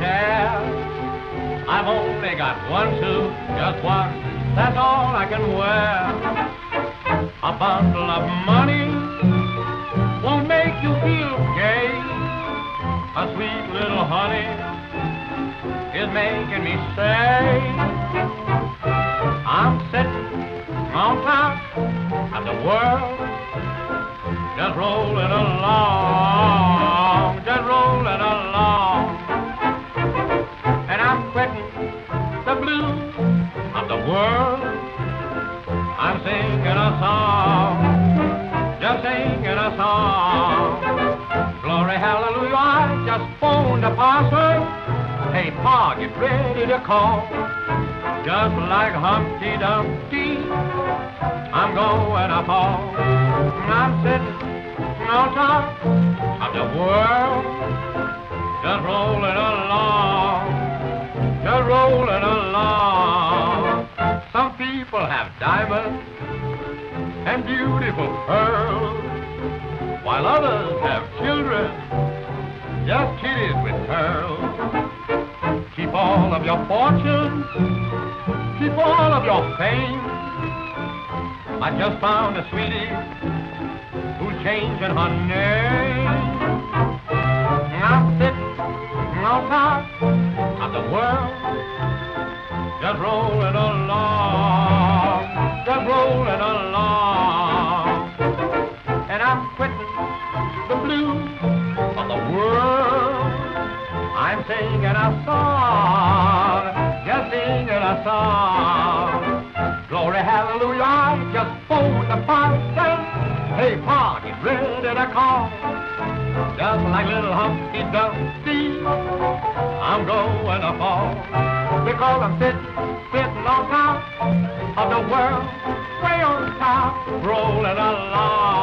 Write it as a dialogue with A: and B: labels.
A: share. I've only got one suit, just one, that's all I can wear. A bundle of money won't make you feel gay. A sweet little honey is making me say, I'm sitting on top of the world, just rolling along, the blues of the world. I'm singing a song, just singing a song. Glory, hallelujah, I just phoned the parson. Hey, Pa, get ready to call. Just like Humpty Dumpty, I'm going to fall. I'm sitting on top of the world, just rolling along, just rolling people have diamonds and beautiful pearls, while others have children, just kitties with pearls. Keep all of your fortune, keep all of your fame. I just found a sweetie who's changing her name. I'm sitting on top of the world, just rolling along, I'm quitting the blues of the world. I'm singing a song, just singing a song. Glory, hallelujah, I just phoned the parson. Hey, Pa, get ready to call. Just like little Humpty Dumpty, I'm going to fall. Because I'm sitting, sitting on top of the world, way on top, rolling along.